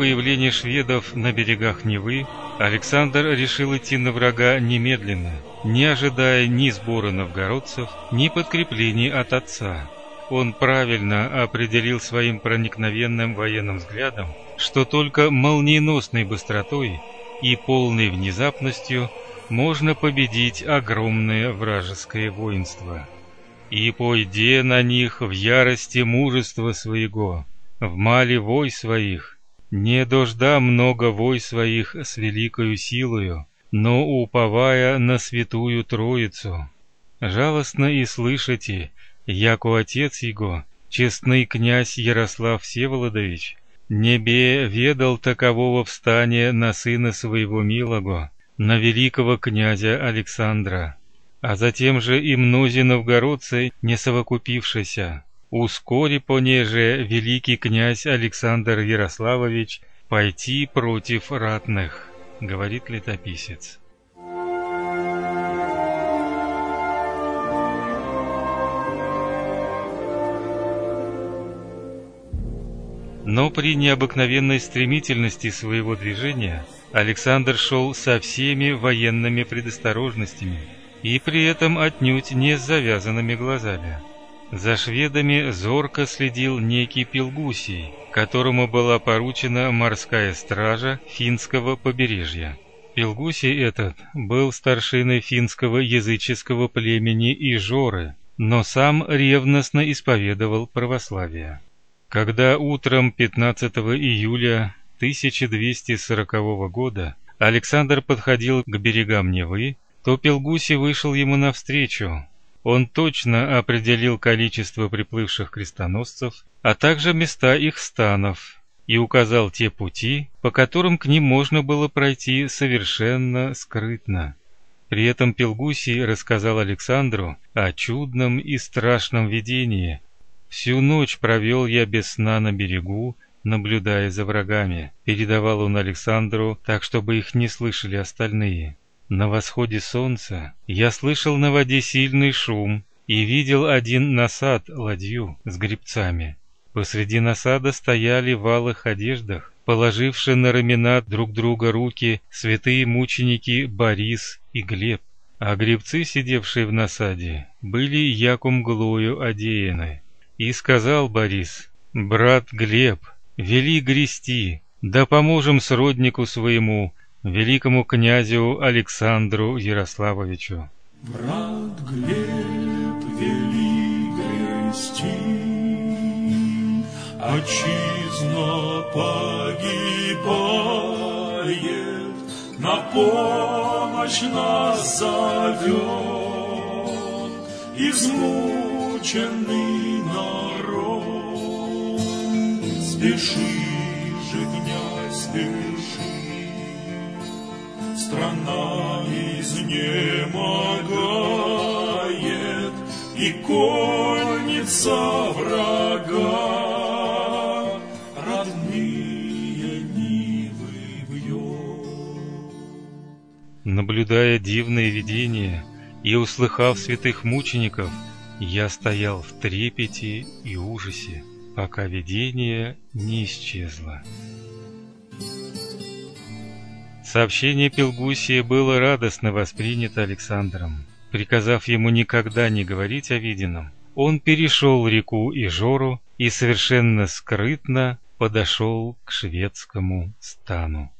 При появлении шведов на берегах Невы Александр решил идти на врага немедленно, не ожидая ни сбора новгородцев, ни подкреплений от отца. Он правильно определил своим проникновенным военным взглядом, что только молниеносной быстротой и полной внезапностью можно победить огромное вражеское воинство. И пойде на них в ярости мужества своего, в мале вой своих, не дожда много вой своих с великою силою, но уповая на святую Троицу. Жалостно и слышите, яко отец его, честный князь Ярослав Всеволодович, небе ведал такового встания на сына своего милого, на великого князя Александра, а затем же и мнози новгородцы, не совокупившися, ускори понеже великий князь Александр Ярославович пойти против ратных, говорит летописец. Но при необыкновенной стремительности своего движения Александр шел со всеми военными предосторожностями и при этом отнюдь не с завязанными глазами. За шведами зорко следил некий Пилгусий, которому была поручена морская стража финского побережья. Пилгусий этот был старшиной финского языческого племени Ижоры, но сам ревностно исповедовал православие. Когда утром 15 июля 1240 года Александр подходил к берегам Невы, то Пилгусий вышел ему навстречу, он точно определил количество приплывших крестоносцев, а также места их станов и указал те пути, по которым к ним можно было пройти совершенно скрытно. При этом Пелгусий рассказал Александру о чудном и страшном видении. Всю ночь провел я без сна на берегу, наблюдая за врагами. Передавал он Александру, так чтобы их не слышали остальные. На восходе солнца я слышал на воде сильный шум и видел один насад, ладью с гребцами. Посреди насада стояли в алых одеждах, положившие на рамена друг друга руки святые мученики Борис и Глеб, а гребцы, сидевшие в насаде, были яком глою одеяны. И сказал Борис, «Брат Глеб, вели грести, да поможем сроднику своему, великому князю Александру Ярославовичу. Брат Глеб вели грести, Отчизна погибает, На помощь нас зовет Измученный народ. Спеши же, князь, спеши, страна изнемогает, И конница врага. Наблюдая дивные видения и услыхав святых мучеников, я стоял в трепете и ужасе, пока видение не исчезло. Сообщение Пелгусия было радостно воспринято Александром. Приказав ему никогда не говорить о виденном, он перешел реку Ижору и совершенно скрытно подошел к шведскому стану.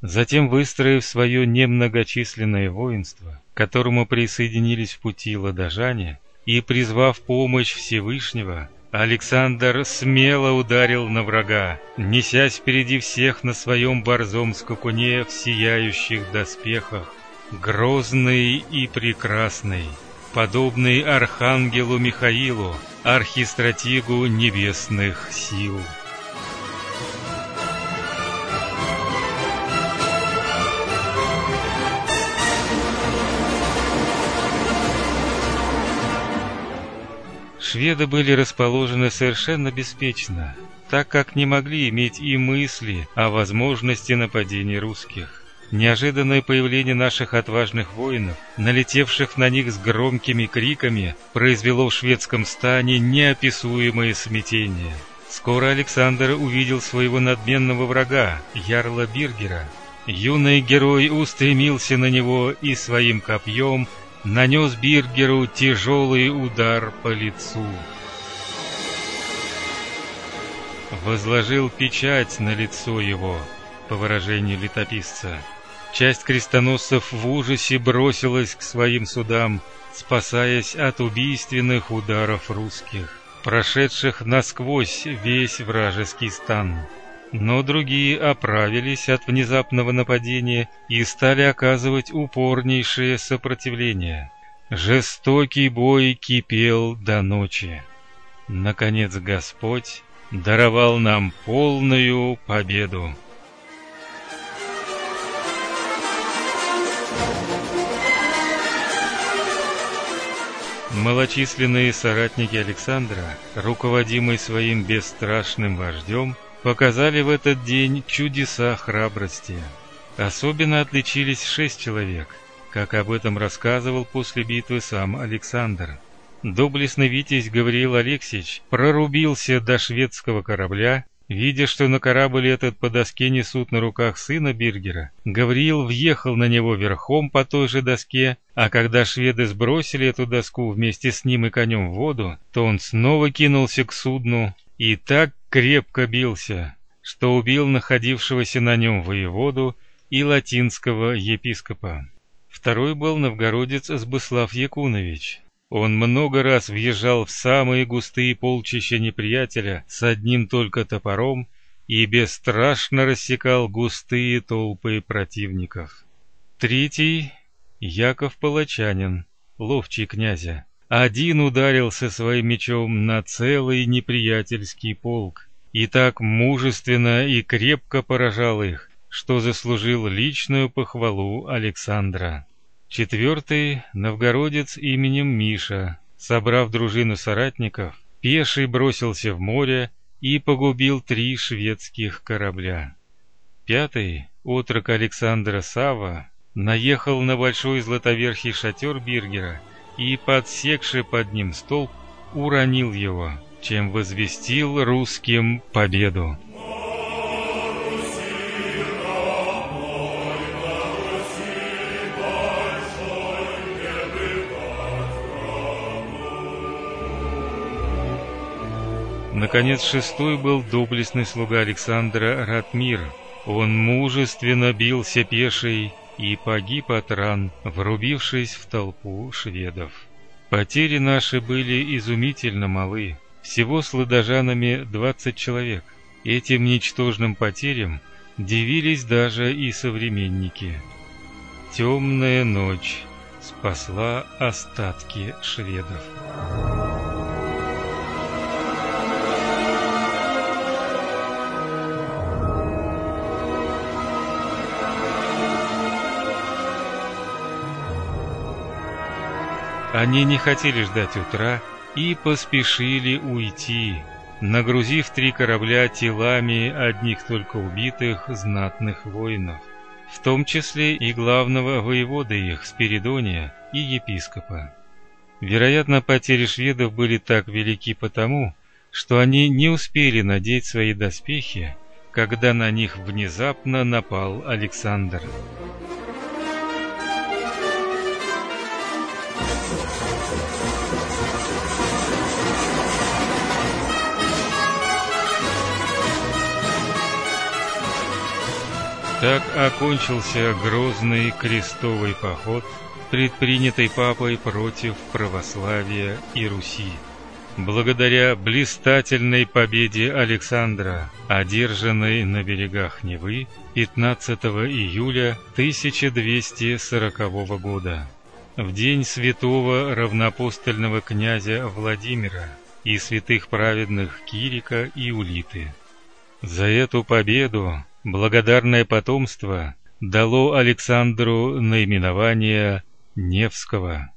Затем, выстроив свое немногочисленное воинство, к которому присоединились в пути ладожане, и призвав помощь Всевышнего, Александр смело ударил на врага, несясь впереди всех на своем борзом скакуне в сияющих доспехах, грозный и прекрасный, подобный архангелу Михаилу, архистратигу небесных сил. Шведы были расположены совершенно беспечно, так как не могли иметь и мысли о возможности нападения русских. Неожиданное появление наших отважных воинов, налетевших на них с громкими криками, произвело в шведском стане неописуемое смятение. Скоро Александр увидел своего надменного врага, ярла Биргера. Юный герой устремился на него и своим копьем нанес Биргеру тяжелый удар по лицу. Возложил печать на лицо его, по выражению летописца. Часть крестоносцев в ужасе бросилась к своим судам, спасаясь от убийственных ударов русских, прошедших насквозь весь вражеский стан. Но другие оправились от внезапного нападения и стали оказывать упорнейшее сопротивление. Жестокий бой кипел до ночи. Наконец Господь даровал нам полную победу. Малочисленные соратники Александра, руководимые своим бесстрашным вождем, показали в этот день чудеса храбрости. Особенно отличились шесть человек, как об этом рассказывал после битвы сам Александр. Доблестный витязь Гавриил Алексеевич прорубился до шведского корабля, видя, что на корабль этот по доске несут на руках сына Биргера. Гавриил въехал на него верхом по той же доске, а когда шведы сбросили эту доску вместе с ним и конем в воду, то он снова кинулся к судну и так крепко бился, что убил находившегося на нем воеводу и латинского епископа. Второй был новгородец Сбыслав Якунович. Он много раз въезжал в самые густые полчища неприятеля с одним только топором и бесстрашно рассекал густые толпы противников. Третий Яков Палачанин, ловчий князя. Один ударился своим мечом на целый неприятельский полк и так мужественно и крепко поражал их, что заслужил личную похвалу Александра. Четвертый новгородец именем Миша, собрав дружину соратников, пеший бросился в море и погубил три шведских корабля. Пятый, отрок Александра Сава, наехал на большой златоверхий шатер Биргера и, подсекший под ним столб, уронил его, чем возвестил русским победу. Наконец, шестой был доблестный слуга Александра Ратмир. Он мужественно бился пешей и погиб от ран, врубившись в толпу шведов. Потери наши были изумительно малы. Всего с ладожанами 20 человек. Этим ничтожным потерям дивились даже и современники. Темная ночь спасла остатки шведов. Они не хотели ждать утра и поспешили уйти, нагрузив три корабля телами одних только убитых знатных воинов, в том числе и главного воевода их Спиридония и епископа. Вероятно, потери шведов были так велики потому, что они не успели надеть свои доспехи, когда на них внезапно напал Александр. Так окончился грозный крестовый поход, предпринятый папой против православия и Руси. Благодаря блистательной победе Александра, одержанной на берегах Невы 15 июля 1240 года, в день святого равнопостольного князя Владимира и святых праведных Кирика и Улиты. За эту победу благодарное потомство дало Александру наименование Невского.